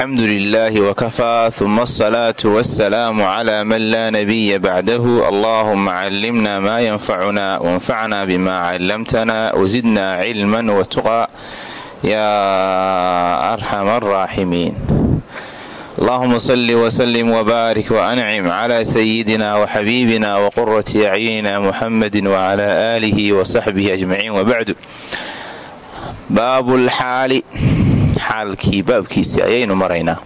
alxamdu lilaahi wakafaa huma asalaatu wasalaamu calaa man laa nabiya bacdahu allaahuma callimna maa yanfacuna wanfacna bima callamtana wasidna cilman watuqa yaa arxama araaximiin allahuma salli wslim wbaarik wancim cla sayidina wxabiibina wqurati acyunina muxamadi wcla aalihi wasaxbihi ajmaciin wabacdu baabu lxaali xaalkii baabkiisii ayaynu maraynaa.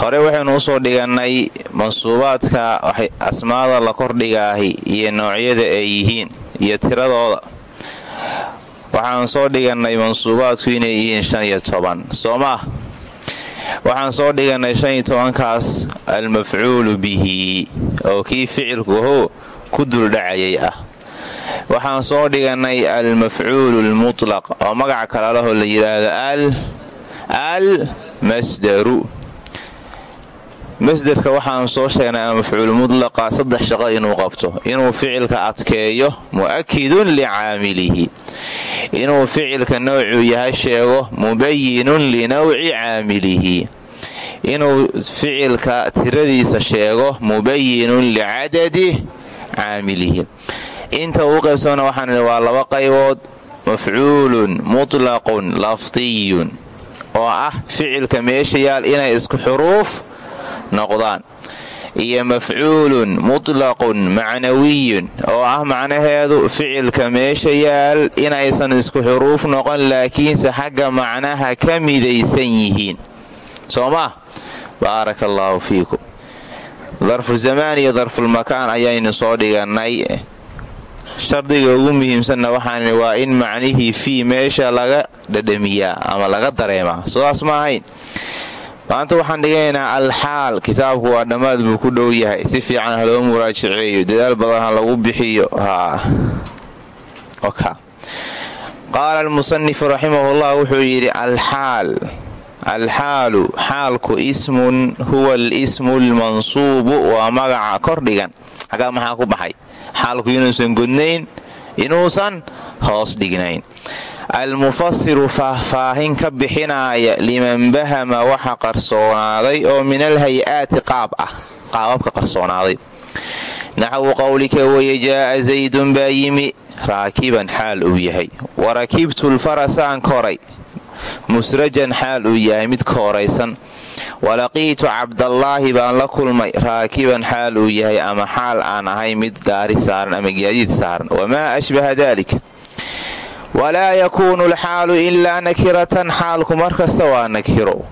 Hore waxaynu u soo dhigannay mansuubaadka asmaada la kordhigaahi iyo noocyada ay yihiin iyo tiradooda. Waxaan soo dhigannay mansuubaadku inay yihiin shan iyo toban soo maah waxaan soo dhigannay shan iyo tobankaas almafcuulu bihi oo kii ficilku hoo ku duldhacayay ah waxaan soo dhigannay almafcuulu lmutlaq oo magaca kalalaho la yidhaahdo al masdaru masderka waxaan soo sheegnay almafcuul mutlaqa saddex shaqo inuu qabto. Inuu ficilka adkeeyo mu'akidun licaamilihi inuu ficilka noocuu yahay sheego mubayinun linawci caamilihi inuu ficilka tiradiisa sheego mubayinun licadadi caamilihi inta uu qaybsamana waxaan waa laba qaybood. Mafcuulun mutlaqun lafdiyun oo ah ficilka meesha yaal inay isku xuruuf noqdaan. Iyo mafcuulun mutlaqun macnawiyun oo ah macnaheedu ficilka meesha yaal inaysan isku xuruuf noqon laakiinse xagga macnaha ka midaysan yihiin. Soo maa baaraka allaahu fiikum. Darfu zamaan iyo darfulmakaan ayaynu soo dhigannay shardiga ugu muhiimsanna waxaan waa in macnihii fii meesha laga dhadhamiyaa ama laga dareemaa. Sidaas ma maanta waxaan dhiganaynaa alxaal. Kitaabku waa dhammaad buu ku dhow yahay. Si fiican ha loo muraajaceeyo dadaal badan ha lagu bixiyo. Qaala almusanifu raximahullah wuxuu yidhi alxaal. Alxaalu. Xaalku ismun huwa alismu lmansuubu waa magaca kordhigan. Xagaa maxaa ku baxay xaalku inuusan godnayn inuusan hoos dhignayn. Almufasiru faahfaahin ka bixinaaya liman bahama waxa qarsoonaaday oo min alhay-aati qaab ah qaababka qarsoonaaday. Naxwu qowlika weye jaa'a zaydun baa yimi raakiban xaal uu yahay. Warakibtu lfarasaan koray musrajan xaal uu yahay mid kooraysan walaqiitu cabdallaahi baan la kulmay raakiban xaal uu yahay ama xaal aan ahay mid gaari saaran ama gaadiid saaran. Wamaa ashbaha dalik? Walaa yakuunu alxaalu ilaa nakiratan xaalku markasta waa nakiro.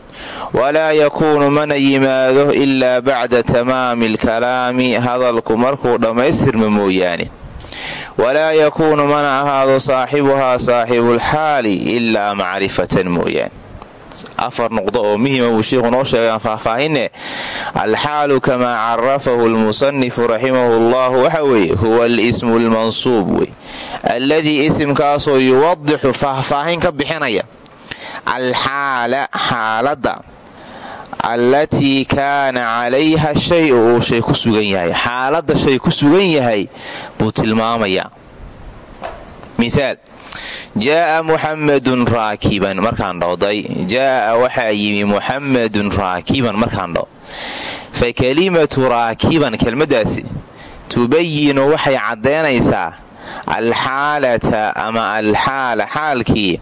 Walaa yakuunu mana yimaado ilaa bacda tamaami alkalaami hadalku markuu dhammaystirma mooyaane. Walaa yakuunu mana ahaado saaxibuhaa saaxibulxaali ilaa macrifatan mooyaane afar nuqdo oo muhima buu sheikhu noo sheegaan faahfaahinne alxaalu kamaa carafahu lmusanifu raximahu llahu waxa weeye huwa alismu lmansuub wey. Alladii isimkaasoo yuwadixu faahfaahin ka bixinaya. Alxaala xaaladda allatii kaana calayha shay uu shay ku sugan yahay. Xaaladda shay ku sugan yahay buu tilmaamayaa jaaa muxamadun raakiban markaan dhowday jaaa waxaa yimi muxamadun raakiban markaan dhow fa kelimatu raakiban kelmaddaasi tubayinu waxay caddaynaysaa alxaalata ama alxaala xaalkii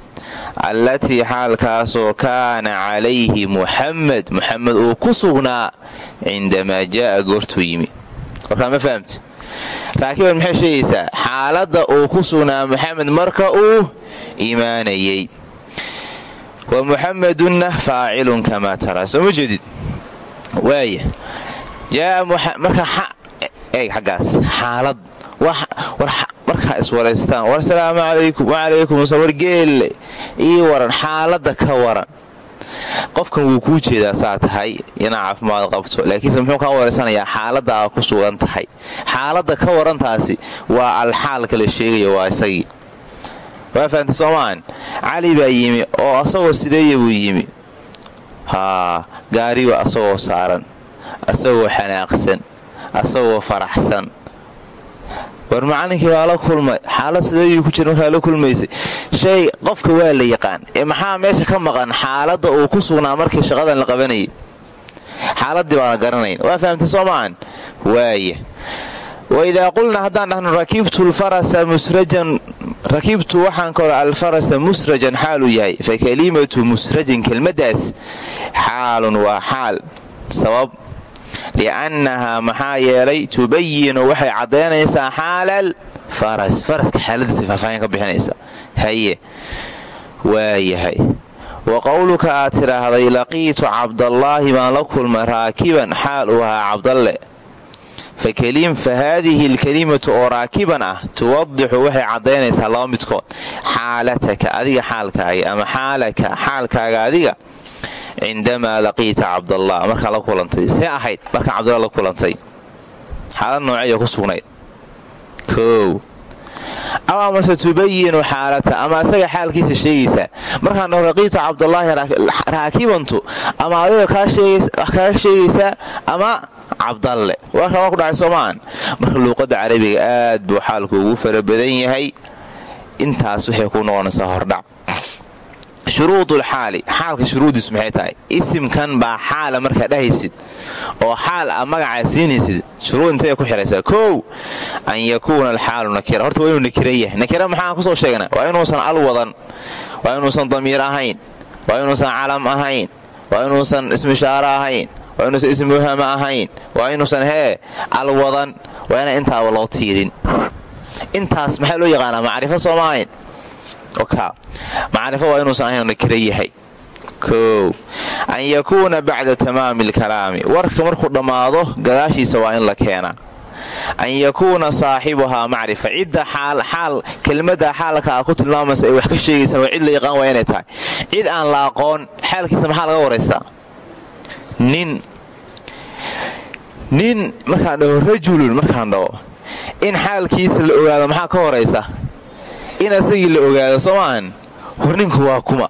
allatii xaalkaasoo kaana calayhi muxamed muxamed uu ku sugnaa cindamaa jaaa goortuu yimi warkaa ma fahamte raakiban maxay sheegaysaa xaaladda uu ku sugnaa muxamed marka uu imaanayay wa muxamedunna faacilun kamaa taraa soo ma jeedid? Waaya jamarka eeg xaggaas. Xaalad markaa iswaraystaan war salaamu calaykum wacalaykum asalaam war geelle ii waran xaaladda ka waran qofkan wuu kuu jeedaa saa tahay inaa caafimaad qabto laakiinse muxuu kaa wareysanayaa xaaladda aa ku sugan tahay. Xaaladda ka warantaasi waa alxaalka la sheegaya waa isagii. Waa fahamta soomaan cali baa yimi oo asagoo sideeya buu yimi. Haa gaariba asagoo saaran asagoo xanaaqsan asagoo faraxsan war macalinkii waa la kulmay. Xaalad sideeyuu ku jira markaa la shay qofka waa la yaqaan. Ee maxaa meesha ka maqan? Xaaladda uu ku sugnaa markii shaqadan la qabanayay xaaladii baana garanayn. Waa fahamtay soo maahan waaya waidaa qulnaa haddaan dhahno rakibtu lfarasa musrajan. Rakibtu waxaan ka hore alfarasa musrajan. Xaaluu yahay. Fa kalimatu musrajin kelmaddaas xaalun waa xaal. Sabab liannahaa maxaa yeelay tubayinu waxay caddaynaysaa xaalal faras. Faraska xaaladiisa faahfaahin ka bixinaysa. Haye. Waayahay. Wa qowluka aad tidhaahday laqiitu cabdallaahi baan la kulmay raakiban xaal uu ahaa cabdalle. Fa haadihi alkalimatu oo raakiban ah tuwadixu waxay caddaynaysaa laba midkood. Xaalataka adiga xaalkaaga ama xaalaka xaalkaaga adiga cindamaa laqiita cabdallah markaa la kulantay see ahayd markaa cabdalla la kulantay. xaalad nooceeya ku sugnayd kow. aw amase tubayinu xaalata ama asaga xaalkiisa sheegaysaa markaan dhaho laqiita cabdallaahi raakibantu ama adiga kaga sheegaysaa ama cabdalle warka waa ku dhacay soomaan marka luuqadda carabiga aad buu xaalku ugu fara yahay intaas waxay ku noqonaysaa hordhac shuruudulxaali xaalka shuruuddiisu maxay tahay? Isimkan baa xaala markaa dhahaysid oo xaal a magacaa siinaysid shuruud intay ku xihaysaa kow an yakuuna alxaalu nakira. Horta waa inuu nakira yahay. Nakira maxaan ku soo sheegna waa inuusan al wadan waa inuusan damiir ahayn waa inuusan calam ahayn waa inuusan ismishaaro ahayn waa inuusan ismuhama ahayn waa inuusan hee al wadan waa inaan intaaba loo tiirin. Intaas maxaa loo yaqaanaa? Macrifo sooma ahayn macrifo waa inuusan ahayn nakira yahay. Kow an yakuuna bacda tamaami alkalaami. Warka markuu dhammaado gadaashiisa waa in la keenaa an yakuuna saaxibuhaa macrifa. Cidda kelmadda xaalka a ku tilmaamaysa ay wax ka sheegaysaan waa cid la yaqaan waa inay tahay. Cid aan la aqoon xaalkiisa maxaa laga waraystaa nin. Nin markaan dhaho rajulun markaan dhaho in xaalkiisa la ogaado maxaa ka horaysa in asagii la ogaado soo maahan war ninku waa kuma.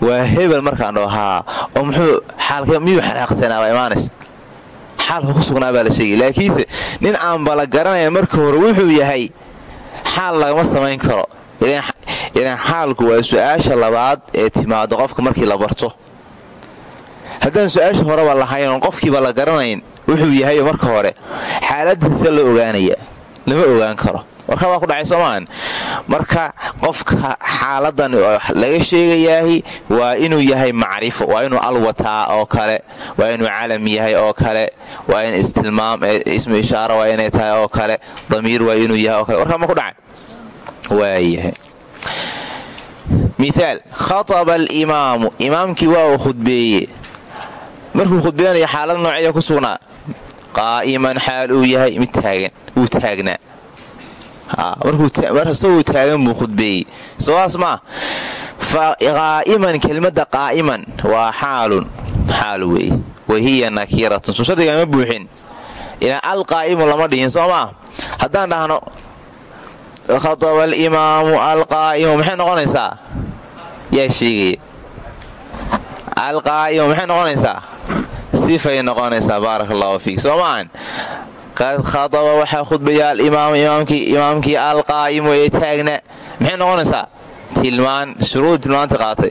Waa hebel markaan dhaho haa oo muxuu xaalka miyuu xanaaqsanaa baa imaanays xaalka ku sugnaa baa la sheegay. Laakiinse nin aanba la garanaya marka hore wuxuu yahay xaal lagama samayn karo. Ilaan xaalku waa su'aasha labaad ee timaado qofka markii la barto. Haddaan su'aasha horeba lahayn oon qofkiiba la garanayn wuxuu yahay marka hore xaaladiisa la ogaanaya lama ogaan karo warka waa ku dhacay soomaan. Marka qofka xaaladan laga sheegayaahi waa inuu yahay macrifo waa inuu alwataa oo kale waa inuu calam yahay oo kale waa in istilmaam ismu ishaara waa inay tahay oo kale damiir waa inuu yahay oo kale. Warkaa ma ku dhacay? Waayahay. Miaal khaطaba alimaamu. Imaamkii waa uu khudbeeye markuu khudbeynayo xaalad nooceeya ku sugnaa? Qaa'iman xaal uu taagnaa marasagoo taagan buu khudbeeyey. Sawaas maa qaa'iman kelmadda qaa'iman waa xaalun xaal weeye wahiya nakiratun. Soo shardiga ma buuxin. Ilaa alqaa'imu lama dhihin soo maa haddaan dhahno khataba alimaamu alqaa'imu maxay noqonaysaa? Yaa sheegaya alqaa'imu maxay noqonaysaa? Sifay noqonaysaa baaraka fiik. Soo maahan qad khadaba waxaa khudbaya alimaamu imaamkii alqaa'imu ee taagna maxay noqonaysaa? Tilmaan shuruud tilmaanta qaatay.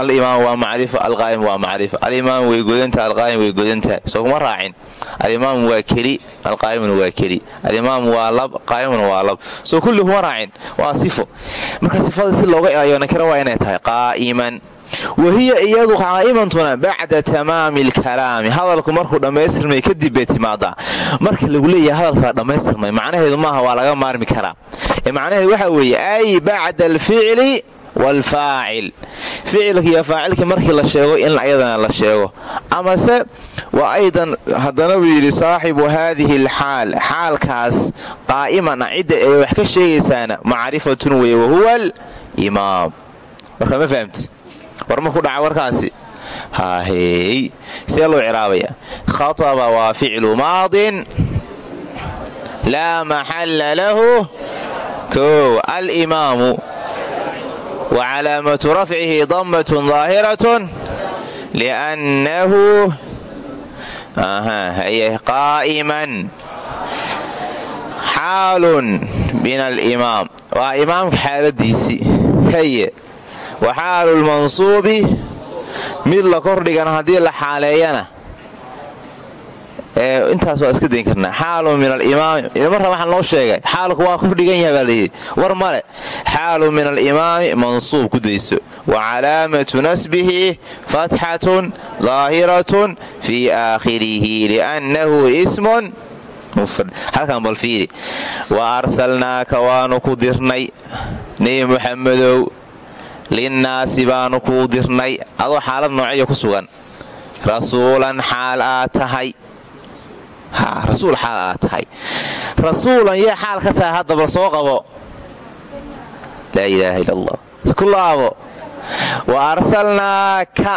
Alimaam waa macrifo alqaa'im waa macrifo. Alimaam way godantaha alqaa'im way godantahay soo kuma raacin. Alimaam waa keli alqaa'imuna waa keli. Alimaam waa lab qaa'imuna waa lab. Soo kulli kuma raacin. Waa sifo. Marka sifada si looga ilaaliyo nakira waa inay tahay qaa'iman wahiya iyadu qaa'imantuna bacda tamaami alkalaami. Hadalku markuu dhammaystirmay kadib bay timaadaa. Marka lagu leeyahay hadalkaa dhammaystirmay macnaheedu maaha waa laga maarmi karaa. Ee macnaheedu waxaa weeye ay bacda alficli waalfaacil ficilka iyo faacilkii markii la sheego in ayadana la sheego. Amase waa aydan haddana buu yidhi saaxibu haadihi alxaal. Xaalkaas qaa'iman ah cidda wax ka sheegaysaana macrifatun weye wahuwa alimaam. Marka ma fahamti war ma ku dhaca warkaasi? Haahey see loo ciraabaya. Khataba waa ficlu maadin. Laa maxalla lahu. Kow alimaamu. Wa calaamatu rafcihi dammatun daahiratun liannahu qaa'iman. Xaalun min alimaam. Waa imaamka xaaladiisii haye wa xaalulmansuubi mid la kordhigan haddii la xaaleeyana. Intaas waa iska dayn karnaa. Xaalun min alimaami marra waxaa loo sheegay xaalku waa kordhigan yahay baa layidhi war male xaalun min alimaami mansuub ku dayso. Wa calaamatu nasbihi fatxatun daahiratun fii aakhirihi liannahu ismun halkan bal fiiri wa arsalnaaka waanu ku dirnay nebi muxamedow linnaasi baanu kuu dirnay. Adoo xaalad noocyo ku sugan. Rasuulan xaal aad tahay. Rasuul xaal aad tahay. Rasuulan yee xaal ka tahay haddaba soo qabo. Laa ilaaha illa allah ku laabo. Wa arsalnaaka.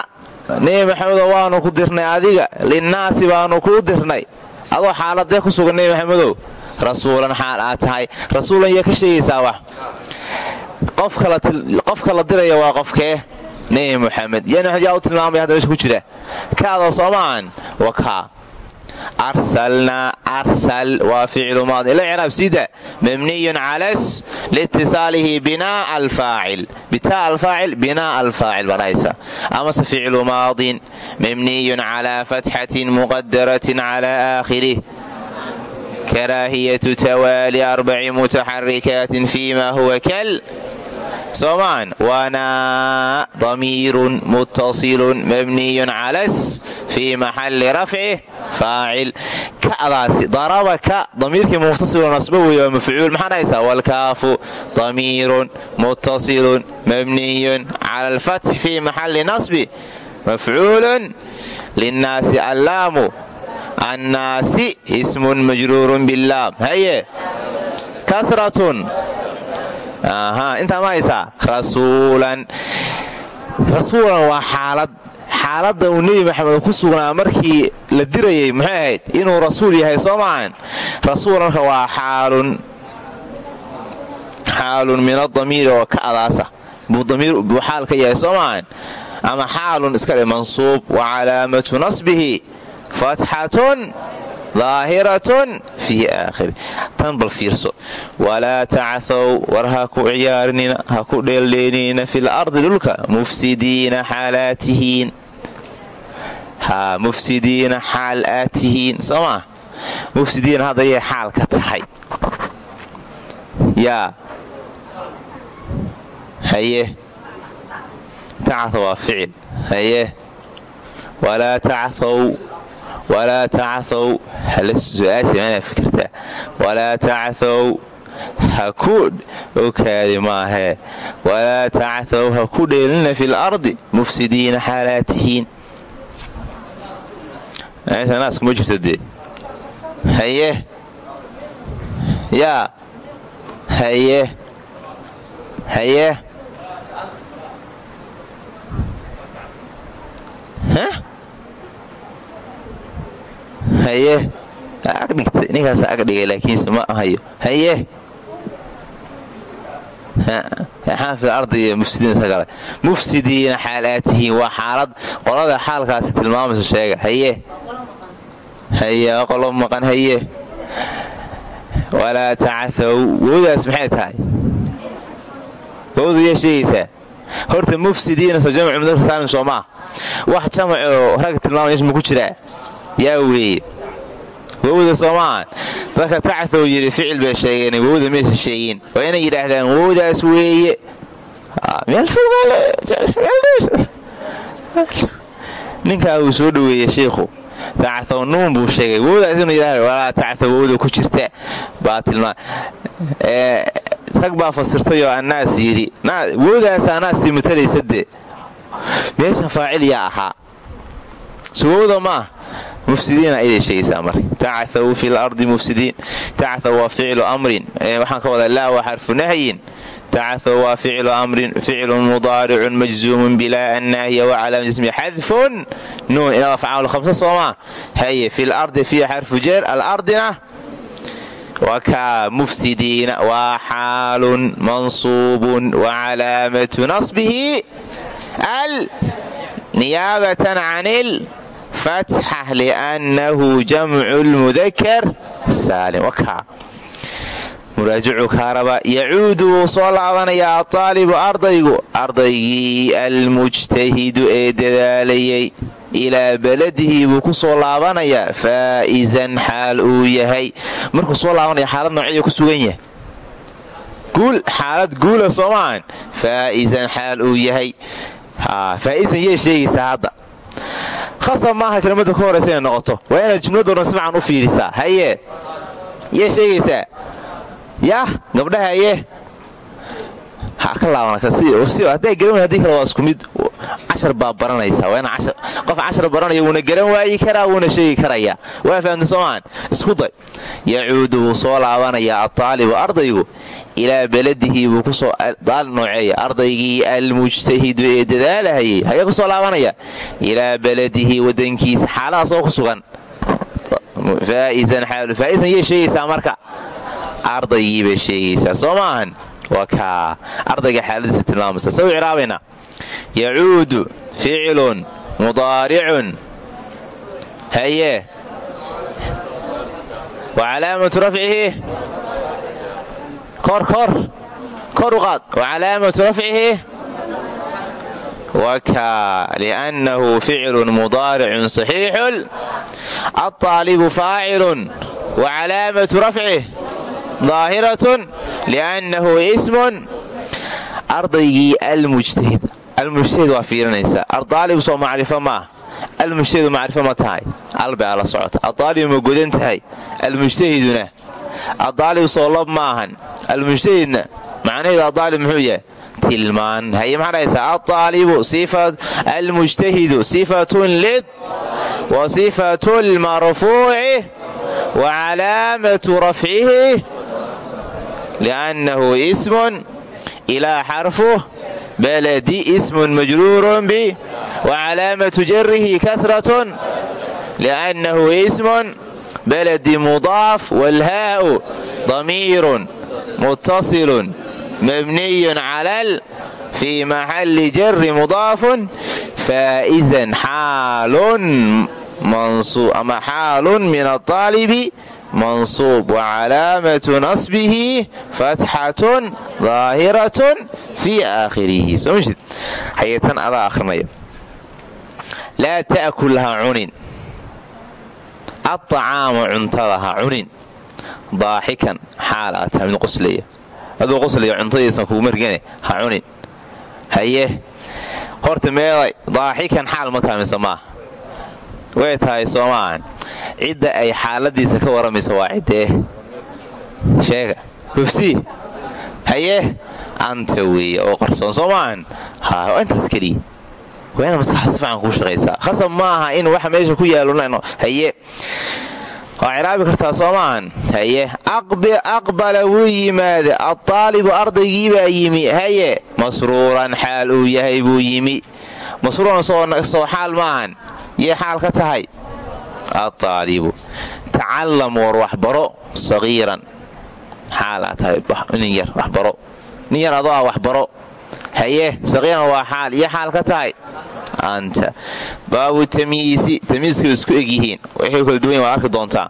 Nebi maxamedow waanu ku dirnay adiga. Linnaasi baanu kuu dirnay. Adoo xaaladee ku sugan nebi maxamedow. Rasuulan xaal aad tahay. Rasuulan yee ka sheegaysaa wax qofka la diraya waa qofkee nebi muxamed yaa u tilmaamaya hadda meesha jira. Kaadoo soomaahan wa kaa arsalnaa arsal waa ficlu maadi. Ila ciraab sida. Mabniyun calas liitisaalihi binaa alfaacil. Bitaa alfaacil binaa alfaacil baa dhahaysa. Amase ficlu maadin. Mabniyun calaa fatxatin muqadaratin calaa aakhirih karaahiyatu tawaali arbaci mutaxarikaatin fiima huwa kal soomaan wanaa damiirun muttasilun mabniyun calas fii maxalli rafcih faacil ka'daasi daraba ka damiirkii muttasiloo nasbo weeye waa mafcuul maxaa dhahaysaa? Walkaafu damiirun muttasilun mabniyun cala alfatx fii maxalli nasbi mafcuulun linnaasi allaamu. Annaasi ismun majruurun billaam haye kasratun intaa ma haysaa? Rasuulan. Rasuulan waa xaalad xaaladda uu nebi maxamed ku sugnaa markii la dirayay muxay ahayd inuu rasuul yahay soo maahan rasuulanka waa xaalun xaalun min adamiiri oo ka adaasa. Buu xaal ka yahay soo maahan ama xaalun iska mansuub wa calaamatu nasbihi fatxatun daahiratun fii aakhiri tan bal fiirso walaa tacahow war ha ku ciyaarinina ha ku dheeldheelinina fil ardi dhulka mufsidiina xaalaad tihiin haa mufsidiina xaal aad tihiin soo maa mufsidiina xaal ka tahay yaa haye tacaho waa ficil haye walaa tacahow walaa tacahow su'aasha fikirtaa walaa tacahow ha ku okaadi maahee walaa tacahow ha ku dheelina fil ardi mufsidiina xaalaad tihiin naaskuma jirta dee haye yaa haye haye haye agdhigtay ninkaas agdhigay laakiinse ma ahayo. Haye. Xaafil ardiga mufsidiin isagale mufsidiina xaal aad waa xaalad qolada xaalkaasi tilmaamayso sheega. Haye. Haye qolo maqan haye. Walaa tacahow wowdaas maxay tahay? Wowda yaa sheegaysaa horta mufsidiina soo jamcu mudakar saalim soo maa wax jamacoo ragga tilmaamaya ma ku jiraa yaa weeye wowda soomaa dadka tacahow yidhi ficil bay sheegeen wowda maysa sheegin waa inay yidhaahdaan wowdaas weeye ninkaa uu soo dhoweeyey shiikhu tacahow nuun buu sheegay wowdaas inuu yidhahda walaa tacahow wowda ku jirta baa rag baa fasirtayoo annaas yidhi wowdaas annaasii matalaysa dee meesha faacil yaa ahaa suwowda maah mufsidiina ayday sheegaysaa marka. Tacahow fi lardi mufsidiin. Tacahow waa ficlu amrin. Waxaan ka wadaa laa waa xarfu nahyin. Tacahow waa ficlu amrin. Ficlun mudaaricun majzuumun bilaa annaahiya wacalaam jismi xadfun. Nuun ilaa afcaal khamsa soomaa haye fi lardi fiiha xarfu jeer. Alardina waa kaa mufsidiina. Waa xaalun mansuubun wacalaamatu nasbihi. Al niyaabatan can il fatxa liannahu jamcu lmudakar saalim muraajicu kaaraba yacuudu wuu soo laabanayaa ataalibu ardaygu ardaygii almujtahidu ee dadaalayay ilaa beladihi buu ku soo laabanayaa faa'isan xaal uu yahay markuu soo laabanaya xaalad noocya ku sugan yahay guul xaalad guula soomaahan faa'isan xaal uu yahay faa'isan yay sheegaysaa hadda khasab maaha kelmadda ka horaysa inay noqoto. Waa inaad jumladoo dhan si fiican u fiirisaa. Haye. Yay sheegaysaa yah gabdhaha haye. Ka laabanhadday garan haddii kale waa isku mid cashar baa baranaysa waa ina qof cashar baranaya wuuna garan waayi karaa wuuna sheegi karayaa waa fahamta soomaan? Isku day. Yacuudu wuu soo laabanayaa ataalibu ardaygu ilaa beladihi buu ku soo daal nooceeya. Ardaygii almujtahidu ee dadaalahayay hagee ku soo laabanaya. Ilaa beladihi wadankiisa xaaladaasoo ku sugan. Faa'isan xaalu faa'isan yay sheegaysaa marka. Ardaygii bay sheegaysaa. Soo kaa. Ardayga xaaladiisa tilmaamaysa. Saw ciraabayna yacuudu ficilun mudaaricun haye wa calaamatu rafcihi kor kor kor u qaad wa calaamatu rafcihi wakaa liannahu ficilun mudaaricun saxiixun alطaalibu faacilun wa calaamatu rafcih daahiratun liannahu ismun ardaygii almujtahid almujtahid waa fiirinaysaa aldaalib soo macrifo maah almujtahidu macrifo ma tahay. Albaa la socota. Addaalibu ma godan tahay. Almujtahiduna addaalib soo lob maahan almujtahidna macnaheedu addaalib muxuu yahay? Tilmaan. Haye maxaa dhahaysaa alطaalibu almujtahidu sifatun lid wa sifatu lmarfuuci wa calaamatu rafcihi liannahu ismun ilaa xarfuh baladi ismun majruurun bi wa calaamatu jarihi kasratun liannahu ismun baladi mudaaf walhaa'u damiirun muttasilun mabniyun calal fii maxalli jari mudaafun faa'izan xaalun min aaalibi mansuub wa calaamatu nasbihi fatxatun daahiratun fii aakhirihi hayeetan adaa akhrinaya laa ta'kul ha cunin aطacaama cuntada ha cunin daaxikan xaal aad tahay mid qoslaya aduu qoslaya cuntadiisan kugu margane ha cunin haye horta meeday daaxikan xaal ma tahay mise maaha way tahay soo maahan cidda ay xaaladiisa ka waramaysa waa ciddee sheega. Hufsii haye. Anta weeye oo qarsoon soo ha intaas keliya waa ina maskaxda si fiican khasab ma in waxa meesha ku yaallo haye. Waa ciraabi kartaa soo maahan haye. Aqbala wuu yimaada. Addaalibu ardaygiibaa yimi. Haye. Masruuran xaal uu yahay buu yimi. Masruuran soo xaal maahan yee xaal ka tahay aaalibu tacallam war waxbaro sagiiran xaalaa tahay nin yar waxbaro nin yar adoo ah waxbaro haye sagiiran waa xaal iyo xaal ka tahay anta baabu tamyiisi tamyiiskay isku egyihiin waxay kala duwan waad arki doontaa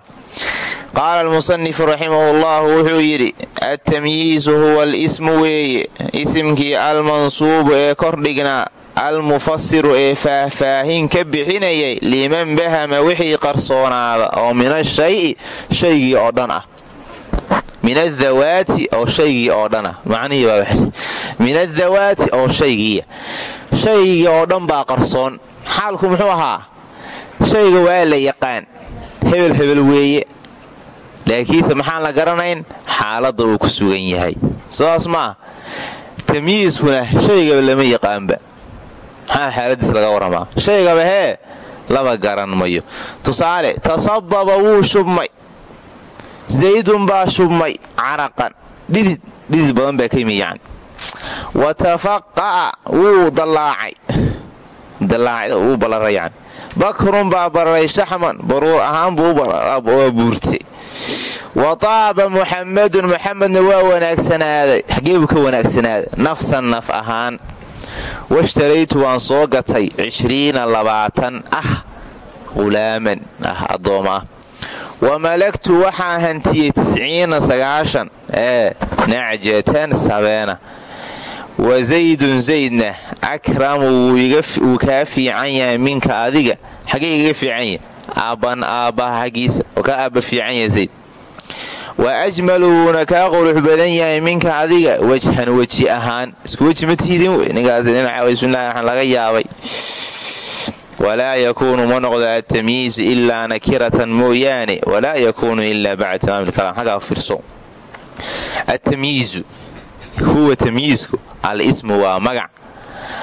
qaala almusanifu raximahu llahu wuxuu yidhi altamyiisu huwa alismu weeye isimkii almansuubu ee kordhignaa almufasiru ee faahfaahin ka bixinayay liman bahama wixii qarsoonaada oo min ashayi shaygii oo dhan ah. Min adawaati oo shaygii oo dhan ah. Macnihii min adawaati oo shaygiiya shaygii oo dhan baa qarsoon. Xaalku muxuu ahaa? Shayga waa la yaqaan hebel hebel weeye. Laakiinse maxaan la garanayn xaaladda uu ku sugan yahay. Maah tamyiiskuna shaygaba lama yaqaanba maxaa xaaladiis laga waramaa shaygaba hee laba garan mayo. Tusaale tasababa wuu shubmay. Zaydun baa shubmay caraqan. Dhidid dhidid badan baa ka yimi wa tafaqa'a wuu dallaacay. Wuu ballaray yani bakrun baa bararay shaxman baruur ahaan buu buurtay wa taaba muxamadun muxamedna waa wanaagsanaaday xagee buu ka wanaagsanaaday nafsan naf ahaan washtaraytu waan soo gatay cishriina labaatan ah hulaaman ah addooma. Ah wa malagtu waxaan hantiyey tisciina sagaashan ee nacjatan sabeena. Wa zaydun zaydna akramu wuu kaa fiican yahay minka adiga xagee igaga fiican yahay? Aabban aabbaha xaggiisa oo kaa aabba fiican yahay zayd wa ajmalu wuuna kaa qurux badan yahay minka adiga wejhan weji ahaan isku weji ma tiidin wey ninkaas dhinaca raxmaan laga yaabay walaa yakuunu ma noqdo altamyiizu ilaa nakiratan mooyaane walaa yakuunu ilaa bacda tamaami lkalaam xaggaa fiirso atamyiizu huwa tamyiisku al-ismu waa magac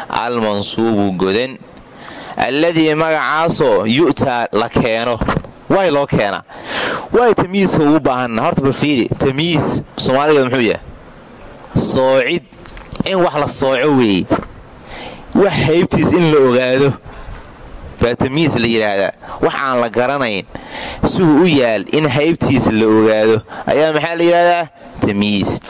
almansuubu godan alladii magacaasoo yu'taa la keeno way loo keenaa waay tamyiiska ugu baahanna horta balfiiri tamyiis soomaaligeed muxuu yahay? Soocid. In wax la sooco weeye. Wax haybtiis in la ogaado. Baa tamyiis la yidhaahdaa wax aan la garanayn. Siduu u yaal in haybtiisa la ogaado. Ayaa maxaa la yidhahdaa tamyiis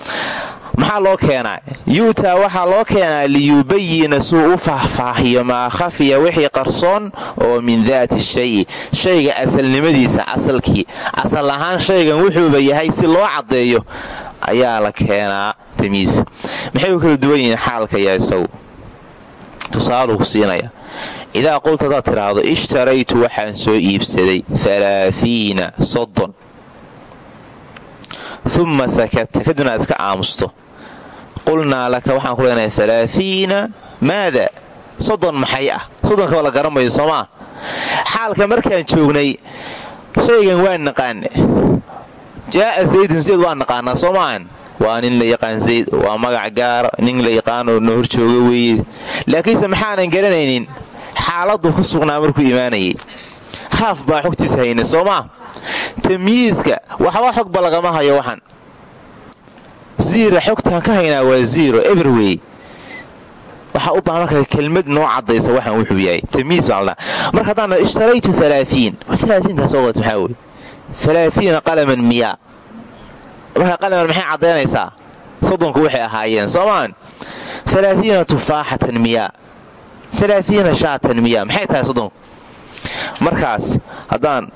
maxaa loo keenaa? Yu'taa waxaa loo keenaa liyubayina suu u faahfaahiyo maa khafiya wixii qarsoon oo min daati shayi shayga asalnimadiisa asalkii asal ahaan shaygan wuxuuba yahay si loo caddeeyo ayaa la keenaa tamyiis maxay u kala duwan yihiin xaalka yaa isagu? Tusaaluu siinaya idaa qulta hadaad tidhaahdo ishtaraytu waxaan soo iibsaday alaaiina soddon. Uma sakata kadibna iska aamusto qulnaa laka waxaan ku leenahay alaaiina maada? Soddon maxay ah? Soddonkaba la garamayo soomaa xaalka markaan joognay shaygan waa naqaane jaa'a zaydun zayd waa naqaanaa soo waa nin la yaqaan zayd waa magac gaara nin la yaqaanoo na hor jooga weeye. Laakiinse maxaanan garanaynin xaaladdu ku sugnaa markuu imaanayay. Haaf baa xogtiisa hayna soo maa tamyiiska waxba xogba lagama hayo waxan ziira xogtaan ka haynaa waa ziiro eberwey waxaa u baahan marka kelmad noo cadaysa waxaan wuxuu yahay. Tamyiis baa ladhaa marka haddaan ishtaraytu alaaiin alaaiintaas oo wata maxaa wey qalaman miyaa marka qalaman maxay caddaynaysaa? Soddonku waxay ahaayeen soomaan alaaiina tufaaxatan miyaa alaaiina shaatan miyaa maxay tahay soddonku? Markaas haddaan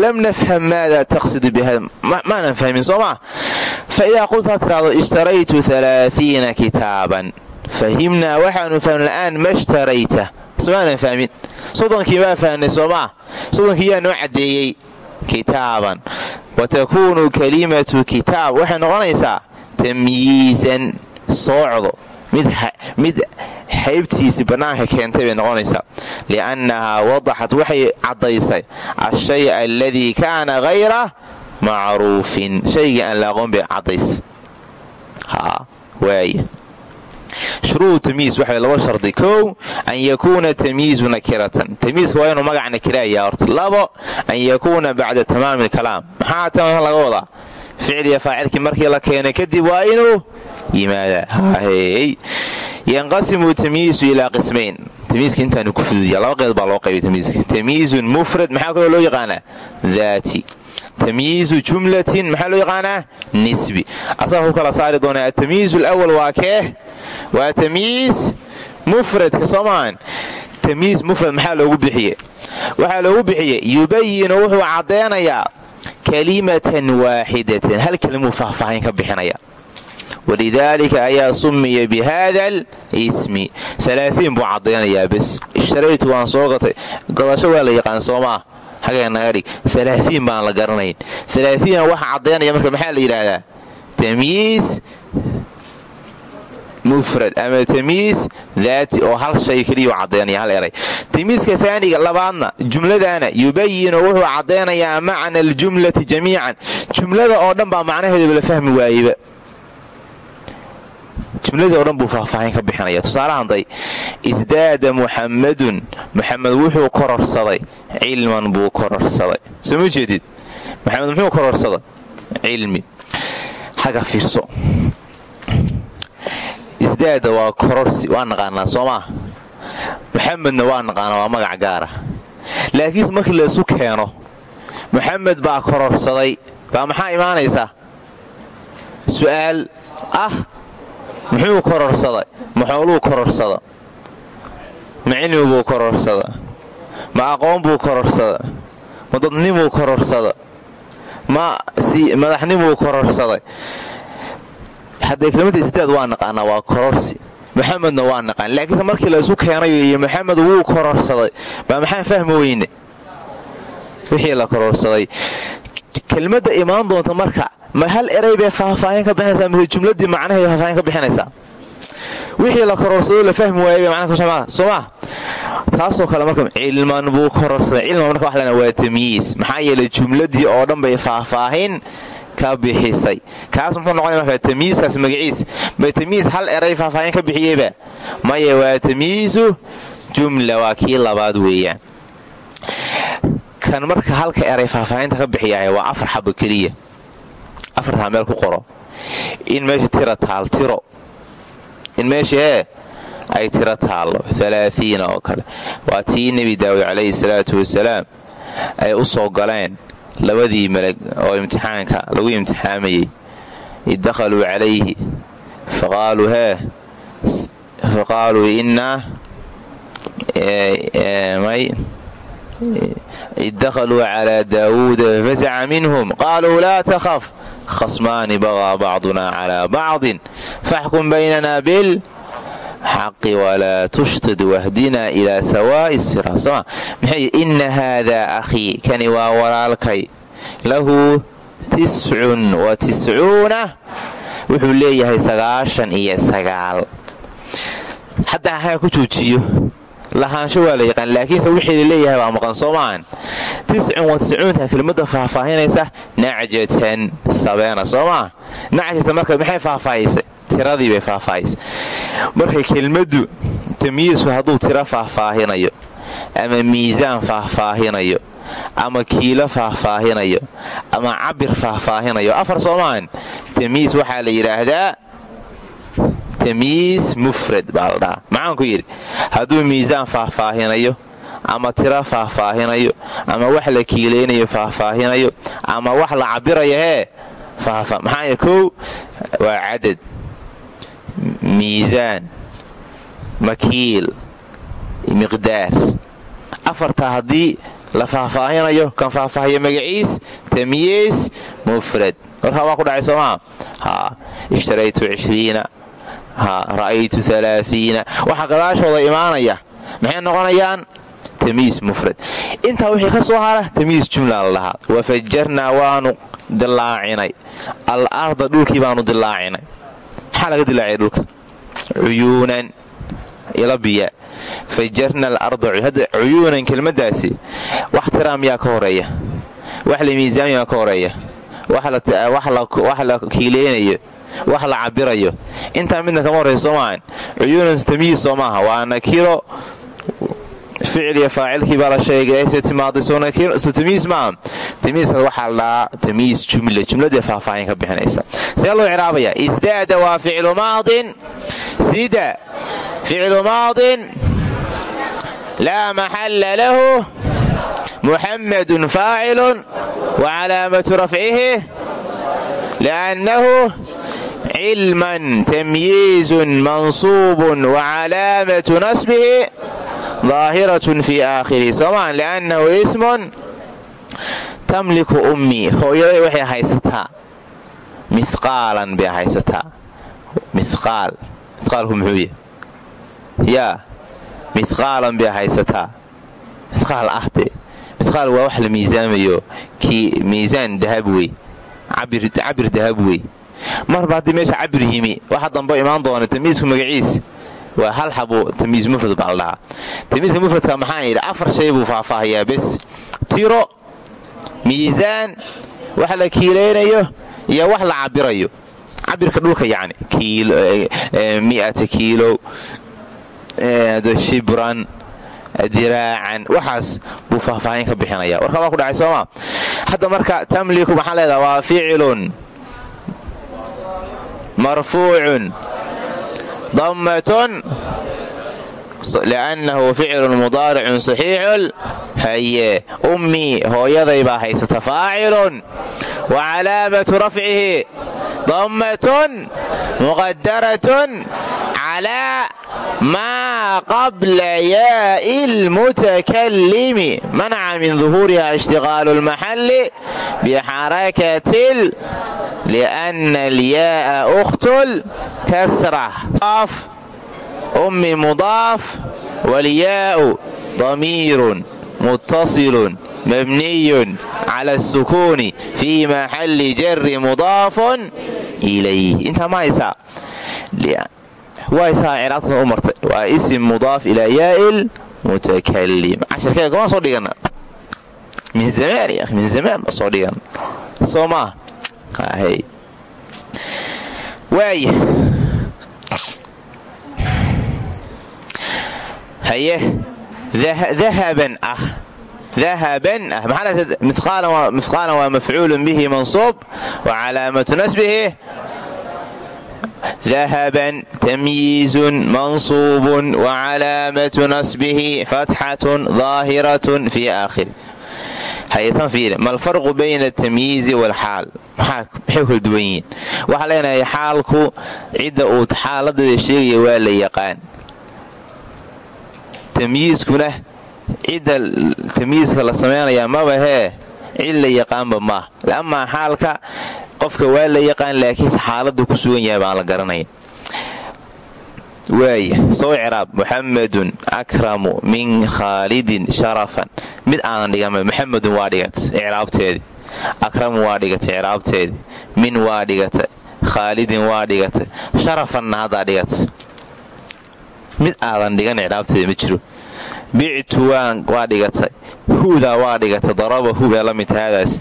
lam nafham maada taqsidu bihada maanan fahmin soo maa fa idaa qultaa tiraahdo ishtaraytu alaaiina kitaaban fahimnaa waxaanu fahmin la'aan ma shtarayta somaanan fahmin soddonkii maa fahnay soo maa soddonkii yaa noo caddeeyey kitaaban wa takuunu kalimatu kitaab waxay noqonaysaa tamyiisan soocdo mid haybtiisii bannaanka keentay bay noqonaysaa. Li'annahaa wadaxat waxay caddaysay ashay aladii kaana hayra macruufin. Shaygii aan la aqoon bay caddays. Shuruudu tamyiis waxay laba shardi. Kow an yakuuna tamyiizu nakiratan. Tamyiiska waa inuu magac nakiraayaa horta. Labo an yakuuna bacda tamaami alkalaam maxaa tamaam laga wadaa? Ficliya faacilkii markii la keenay kadib waa inuu yimaadaa yanqasimu tamyiisu ilaa qismayn tamyiiska intaanu ku fududiya laba qeyd baa loo qaybay tamyiiska tamyiizun mufrad maxaa kaloo loo yaqaanaa daati tamyiizu jumlatin maxaa loo yaqaanaa nisbi asaga ku kala saari doonaa atamyiizu alawal waa kee waa tamyiis mufradka soo maahan tamyiis mufrad maxaa loogu bixiye waxaa loogu bixiye yubayinu wuxuu walidaalika ayaa summiya bi haada al ismi alaaiin buu caddaynayaa bes ishtaraytu waan soo gatay godasho waa la yaqaan soomaa xagee naga dhig alaaiin baan la garanayn alaaiina waxa caddaynaya marka maxaa la yidhaahdaa tamyiis mufrad ama tamyiis daati oo hal shay keliyu caddaynaya hal eray tamyiiska taaniga labaadna jumladana yubayinu wuxuu caddaynayaa macna aljumlati jamiican jumlada oo dhan baa macnaheedaba la fahmi waayeba jumladii o buu faahfaahin ka bixinaya tusaalahanday isdaada muxammadun muxamed wuxuu kororsaday cilman buu kororsaday. Soo ma jeedid? Maxamed muxuu kororsaday? Cilmi. Haga fiirso. Isdaada waa kororsi waa naqaanaa soo maa muxamedna waa naqaanaa waa magac gaara. Laakiinse markii la isu keeno muxamed baa kororsaday. Baa maxaa imaanaysa su'aal ah muxuu kororsaday? Ma xooluu kororsada ma cilmi buu kororsada ma aqoon buu kororsada ma dadnimuu kororsada ma madaxnimuu kororsaday? Haddee kelimada isdaad waa naqaanaa waa kororsi. Maxamedna waa naqaan. Laakiinse markii la isu keenayo iyo maxamed wuu kororsaday baa maxaan fahmi weyne? Wixii la kororsaday kelmadda imaan doonta marka ma hal eray bay faahfaahin ka bixinaysaa mise jumladii macnaheeda faahfaahin ka bixinaysaa? Wixii la kororsadoo la fahmi waayay bay macnaha soo maa taasoo kale marka cilman buu kororsaday cilman marka wax lena waa tamyiis maxaa yeelay jumladii oo dhan bay faahfaahin ka bixisay. Kaas muxuu noqonaya marka tamyiiskaas magaciis. Ma tamyiis hal eray faahfaahin ka bixiyeyba? Maya waa tamyiisu jumla waa kii labaad weeyaan kan marka halka eray faahfaahinta ka bixiyahay waa afar xabo keliya. Afartaa meel ku qoro. In meesha tira taal tiro. In meesha ee ay tiro taallo alaaiina oo kale. Waa tii nebi daawud calayhi salaatu wasalaam ay u soo galeen labadii malag oo imtixaanka lagu imtixaamayey id calayhi faqaaluu hee faqaaluu innaa id dakhaluu calaa daawuuda fafasaca minhum qaaluu laa takhaf khasmaani bagaa bacduna calaa bacdin faxkum baynana bil xaqi walaa tushtid wahdinaa ilaa sawaa'i siraat soma maxay inna haadaa akhii kani waa walaalkay lahu tiscun wa tiscuuna wuxuu leeyahay sagaashan iyo sagaal hadda haaa ku joojiyo lahaansho waa la yaqaan laakiinse wixii la leeyahay waa maqan soo maahan tiscun kelmadda faahfaahinaysa nacjatan sabeena soo maa marka maxay faahfaahisay tiradii bay faahfaahisay marka kelmaddu tamyiisku hadduu tiro faahfaahinayo ama miisaan faahfaahinayo ama kiilo faahfaahinayo ama cabir faahfaahinayo afar soo tamyiis waxaa la yidhaahdaa tamyiis mufrad baa la dhahaa. Maxaan ku yidhi? Hadduu miisaan faahfaahinayo ama tiro faahfaahinayo ama wax la kiilaynayo faahfaahinayo ama wax la cabirayo hee maxaa kow waa cadad. Miisaan makiil miqdaar. Afartaa haddii la faahfaahinayo kan faahfaahiyo magaciis tamyiis mufrad. Warkaa waa ku dhacay soomaa ha ishtaraytu cishriina. ha ra'aytu alaaiina waxaa gadaashooda imaanaya maxay noqonayaan? Tamyiis mufrad. Intaa wixii ka soo hara tamyiis jumla la dhahaa wafajarnaa waanu dilaacinay. Al arda dhulkii baanu dilaacinay. Maxaa laga dilaaciyay dhulka? Cuyuunan. Ila biya. Fajarna alarda cuyuunan kelmadaasi wax tiraa miyaa ka horreeya. Wax la miisaamiyaa ka horreeya. Wax la kiileynayo wax la cabirayo intaa midna kama horeysa soo maahan. Cuyuunan tamyiis soo maaha. Waa nakiro ficiliya faacilkii baa la sheegay. Se timaaday so tamyiis maaha tamyiiskaas waxaa la dhahaa tamyiis jumla. Jumladee faahfaahin ka bixinaysa. See loo ciraabaya isdaada waa ficlu maadin. Sida. Ficlu maadin. Laa maxalla lahu. Muxammadun faacilun wa calaamatu rafcihi liannahu cilman tamyiizun mansuubun wa calaamatu nasbihi daahiratun fii aakhirihi soomaan liannahu ismun tamliku ummii hooyaday waxay haysataa mihqaalan bay haysataa miqaal miqaalku muxuu yaa mihqaalan bay haysataa miqaal ahde miqaal waa wax la miisaamayo kii miisaan dahab wey cabir dahab wey. Marba haddii meesha cabir yimi waxa dambe imaan doona tamiisku magaciis. Waa hal xabu tamiis mufrad baa la dhahaa tamiiska mufradka maxaan yidhi afar shay buu faahfaahayaa bes. Tiro miisaan wax la kiilaynayo iyo wax la cabirayo cabirka dhulka yacni mi'ata kiilo shibran diraacan. Waxaas buu faahfaahin ka bixinaya warka waa ku dhacay sooma hadda marka tamliku maxaa leedaha waa ficilun. Marfuucun. Dammatun liannahu ficilun mudaaricun saxiixun haye ummii hooyaday baa haysata faacilun wa calaamatu rafcihi dammatun muqadaratun calaa maa qabla yaa'i lmutakallimi manaca min duhuuriha ishtiqaalu lmaxalli bixarakatil lianna alyaa'a ukhtul kasra ummi mudaaf walyaa'u damiirun muttasilun mabniyun cala asukuuni fii maxalli jarri mudaafun ilayh intaa ma haysaa waysaa ciraabtan u martay waa isim mudaaf ilaa yaa'il mutakalim casharkeega gomaan soo dhigana min zamaan ya min zamaan baa soo dhigan soo maa waaya haye? Dahaban ah. Dahaban ah. Maxaa mihqaalan waa mafcuulun bihi mansuub wa calaamatu nasbihi. Dahaban tamyiizun mansuubun wa calaamatu nasbihi fatxatun daahiratun fii aakhiri haytan fiiri ma alfarqu bayna atamyiizi waalxaal maxay kala duwan yihiin? Waxaa leenahay xaalku cidda uu xaaladeeda sheegaya waa la yaqaan tamyiiskuna cidda tamyiiska la samaynayaa maba hee cid la yaqaanba maah amaa xaalka qofka waa la yaqaan laakiinse xaaladu ku sugan yahay baan la garanaya waaya soo ciraab muxamadun akramu min khaalidin sharafan. Mid aanan dhigan muxamedun waa dhigatay icraabteedii akramu waa dhigatay icraabteedii min waa dhigatay khaalidin waa dhigatay sharafanna haddaa dhigatay mid aadan dhigan icraabteeda ma jiro. Bictu waa dhigatay. Huudaa waa dhigatay. Daraba hubee la mid haadaas.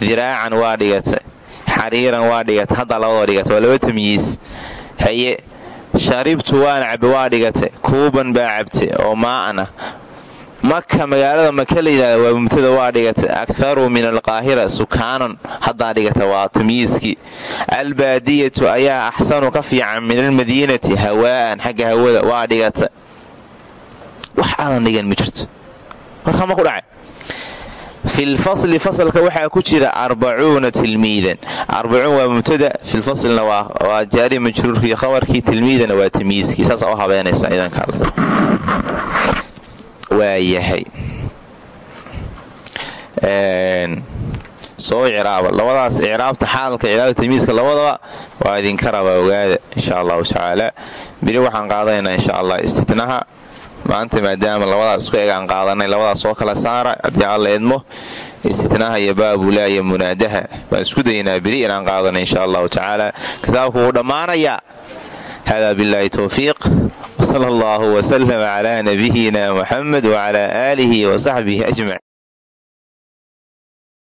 Diraacan waa dhigatay. Xariiran waa dhigatay. Haddaa labadoo dhigatay. Waa laba tamyiis. Haye sharibtu waan cabe waa dhigatay. Kuuban baa cabtay. Oo maa'an ah maka magaalada maka la yidhahda waa mubtada waa dhigatay. Akharu min alqaahira sukaanan. Haddaa dhigata waa tamyiiskii albaadiyatu ayaa axsanu ka fiican min almadiinati hawaa'an xagga hawada waa dhigata wax aadan dhigan ma jirto. Warkama ku dhacay. Filfasli fasalka waxaa ku jira arbacuuna tilmiidan. Arbacuun waa mubtada filfaslina waa jaari majruurkii khabarkii tilmiidana waa tamyiiskii saasa u habeenaysa idanka waayahay. Soo icraaba labadaas icraabta xaalka icraabta tamyiiska labadaba waa idinka rabaa ogaada insha allahu tacaala. Biri waxaan qaadanaynaa insha allah istitnaha maanta maadaama labadaas isku egaan qaadanay labadaas soo kala saara haddii alla idmo istitnaaha iyo baabulaa iyo munaadaha. Baan isku daynaa beri inaan qaadana insha allahu tacaala. Kitaabku wuu dhammaanayaa hada billahi towfiiq wsala allahu wslama cla nabiyina muxamed wcla aalihi wasaxbihi ajmaciin